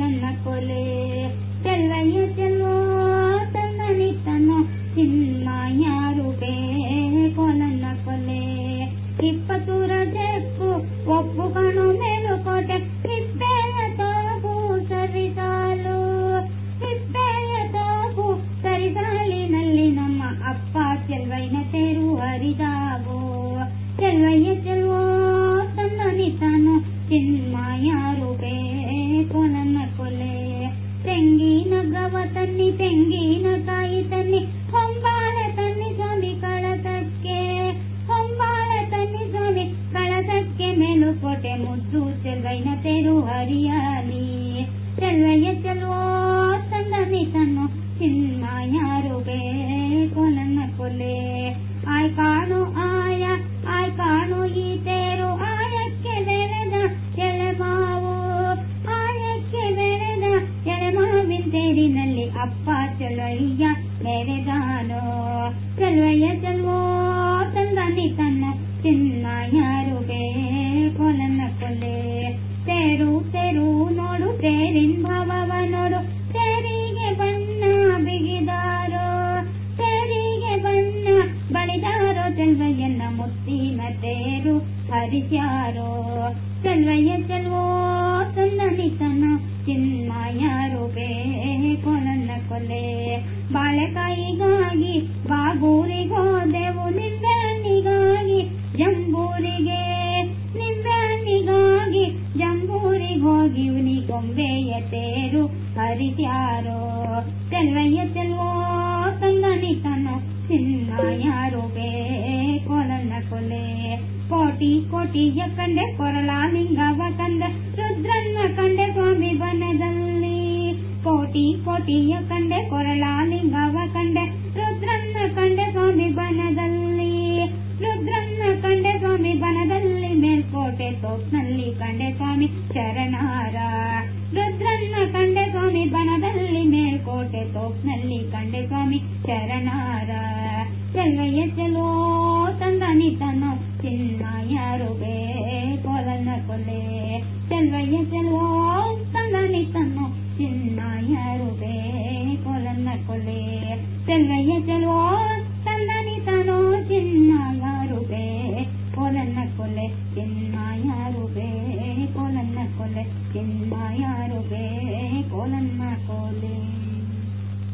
ತನ್ನ ಕೊಲೆ ಚೆಲ್ಲಯ್ಯ ಚೆಲ್ಲೋ ತನ್ನನಿತನ ಚಿನ್ಮಯ ರೂಪೇ ಕೊಲನ್ನ ಕೊಲೆ ಇಪ್ಪತ್ತೂರ ಚೆಕ್ಕು ಒಪ್ಪುಕಣು ಮೇಲುಕೋಟೆ ಹಿಪ್ಪೆಯ ತಾಗು ಸರಿಸಾಲು ಹಿಪ್ಪೆಯ ತಾಗು ಸರಿಸಾಲಿನಲ್ಲಿ ನಮ್ಮ ಅಪ್ಪ ಚೆಲ್ವೈನ ತೇರು ಹರಿದಾಗೋ ಚೆಲ್ವಯ್ಯ ಚೆಲ್ವೋ ತನ್ನನಿತನು ಚಿನ್ಮಯ ರೂಪೇ ತೆಂಗಿನ ಗವ ತನ್ನಿ ತೆಂಗಿನ ಕಾಯಿ ತನ್ನಿ ಹೊಂಬಾಳೆ ತನ್ನಿ ಸ್ವಾಮಿ ಕಳಸಕ್ಕೆ ಹೊಂಬಾಳೆ ತನ್ನಿ ಸ್ವಾಮಿ ಕಳಸಕ್ಕೆ ಮೇಲುಕೋಟೆ ಮುದ್ದು ಚೆಲ್ವೈನ ತೇರು ಹರಿಯಾಲಿ ಚೆಲ್ವಯ್ಯ ಚೆಲ್ವೋ ತಂದನಿ ತನ್ನು ಚಿನ್ಮಾಯ ರೂಪೇ ಕೊಲನ್ನ ಕೊಲೆ ಆಯ್ ಕಾಣು ಆಯ ಆಯ್ ಕಾಣು ಈ ಚೆಲುವಯ್ಯ ಮೆರೆದಾನೋ ಚೆಲುವಯ್ಯ ಚೆಲ್ವೋ ತಂದನಿ ತನ್ನ ಚಿನ್ನಾಯ ರೂಪೇ ಕೊಲನ್ನ ಕೊಲೆ ತೇರು ತೇರು ನೋಡು ತೇರಿನ ಭಾವವ ನೋಡು ತೇರಿಗೆ ಬಣ್ಣ ಬಿಗಿದಾರೋ ತೇರಿಗೆ ಬಣ್ಣ ಬಳಿದಾರೋ ಚೆಲ್ವಯ್ಯನ ಮುತ್ತಿನ ತೇರು ಹರಿಸ್ಯಾರೋ ಚೆಲ್ವಯ್ಯ ಚೆಲ್ವೋ ತಂದನಿ ತನ್ನ ಚಿನ್ಮಾಯ ರೂಪೇ ಕೊಲನ್ನ ಕೊಲೆ ಬಾಳೆಕಾಯಿಗಾಗಿ, ಬಾಗೂರಿಗೋದೆವು ನಿಂಬೆಹಣ್ಣಿಗಾಗಿ, ಜಂಬೂರಿಗೆ ನಿಂಬೆಹಣ್ಣಿಗಾಗಿ ಜಂಬೂರಿಗೋಗಿವ್ನಿ ಗೊಂಬೆಯ ತೇರು ಹರಿತ್ಯಾರೋ. ಚೆಲ್ವಯ್ಯ ಚೆಲ್ವೋ ತಂಗನಿತನು ಚಿನ್ನ ಯಾರು ಬೇ ಕೊಲನ್ನ ಕೊಲೆ. ಕೋಟಿ ಕೋಟಿಯ ಕಂಡೆ ಕೊರಲಾಲಿಂಗವ ಕಂದ ರುದ್ರನ್ನ ಕಂಡೆ ಸ್ವಾಮಿ ಬನದ ಕೋಟಿ ಕೋಟಿಯ ಕಂಡೆ ಕೊರಳ ಲಿಂಗವ ಕಂಡೆ ರುದ್ರನ್ನ ಕಂಡೆ ಸ್ವಾಮಿ ಬನದಲ್ಲಿ ರುದ್ರನ್ನ ಕಂಡೆ ಸ್ವಾಮಿ ಬನದಲ್ಲಿ ಮೇಲ್ಕೋಟೆ ತೋಪ್ನಲ್ಲಿ ಕಂಡೆ ಸ್ವಾಮಿ ಶರಣಾರ ರುದ್ರನ್ನ ಕಂಡೆ ಸ್ವಾಮಿ ಬನದಲ್ಲಿ ಮೇಲ್ಕೋಟೆ ತೋಪ್ನಲ್ಲಿ ಕಂಡೆ ಸ್ವಾಮಿ ಶರಣಾರ ಚೆಲ್ವಯ್ಯ ಚೆಲೋ ತಂದನಿ ತನು ಚಿನ್ನಾಯ ರೂಪೇ ಕೊಲನ್ನ ಕೊಲೆ ಚೆಲ್ವಯ್ಯ ಚೆಲ್ವೋ ತಂದನಿ ತನು ಚಿನ್ನಾಯ ರೂಪೇ ಕೊಲನ್ನ ಕೊಲೆ ಚೆಲ್ವಯ್ಯ ಚೆಲ್ವೋ